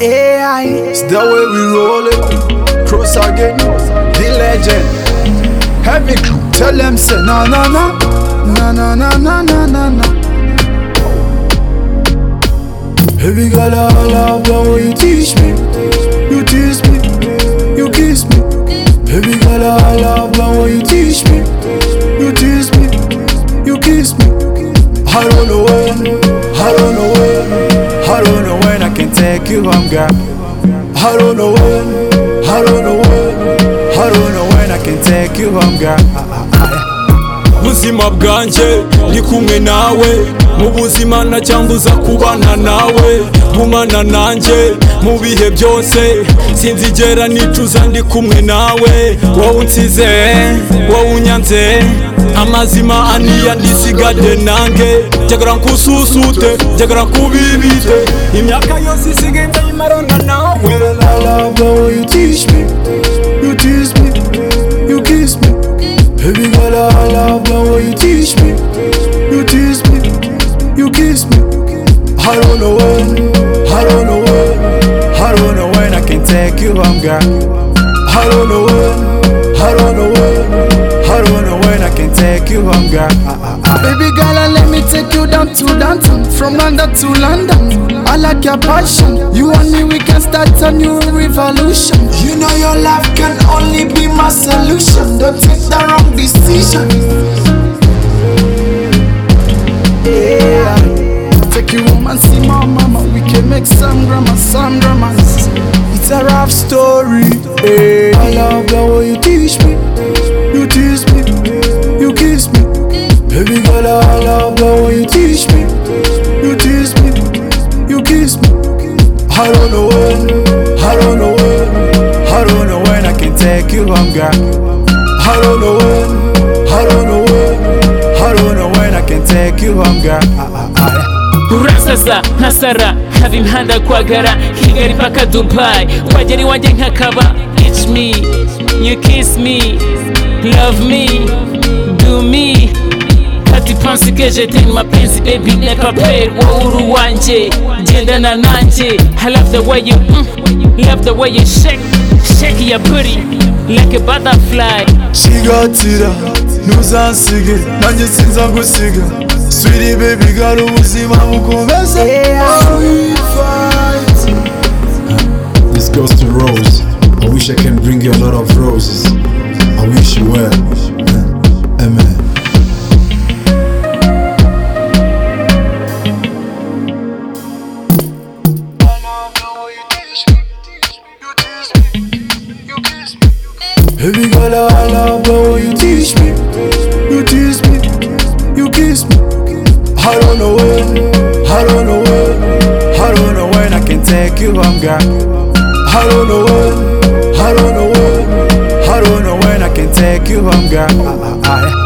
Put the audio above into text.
AI, it's the way we roll it. Cross again, the legend. Heavy crew, tell them say na na na, na na na na na na na. Baby girl, I love the way you teach me, you tease me, you kiss me. Baby girl, I love the way you teach me, you tease me, you kiss me. I don't know when, I don't know you home, girl. I don't know when, I don't know when, I don't know when I can take you home, girl. buzima bwanjye ndi kumwe nawe mu buzima ntacyambuza kubana nawe gumana nanjye mu bihe byose. Sinzigera nicuza ndi kumwe nawe. Wowe unsize wowe unyanze. Amazima aniya ndisigade nange. Jagara nkususute jagara nkubibite. Imyaka yose isigaye ndayimarana nawe. You teach me, you teach me, you kiss me. Baby girl, I love the way you teach me, you teach me, you kiss me. I don't know when, I don't know when, I don't know when I can take you home, girl. I don't know when, I don't know when, I don't know when I can take you home, girl. Baby girl, let me take you down to Downtown From London to London. I like your passion. You and me, we can start a new revolution. You know your love can only be my solution. Don't take the wrong decision Some drama, some dramas It's a rough story. eh. I love the way you teach me, you tease me, you kiss me. Baby girl, I love the way you teach me, you tease me, you kiss me. I don't know when, I don't know when, I don't know when I can take you girl. I don't know when, I don't know when, I don't know when I can take you home, girl. Ah, ah, ah, I, Haba imihanda kwagara kigali mpaka dubai. Wagera iwanjye nkakaba it's me. You kiss me love me do me. Kati pansi kejeteni mapenzi baby never play. Wowe uri uwanjye gendana nanjye I love the way you mm, love the way you shake shake your booty like a butterfly. Shigatira ntuzansige nanjye sinza gusiga sweetie baby gara ubuzima bukomeze This goes Rose. I wish I can bring you a lot of roses. I wish you well. Amen. Baby girl, I love way you teach me, you tease me, you kiss me. I don't know when, I don't know when, I don't know when I can take you home, girl. I don't know when, I don't know when, I don't know when I can take you home, girl. I, I, I.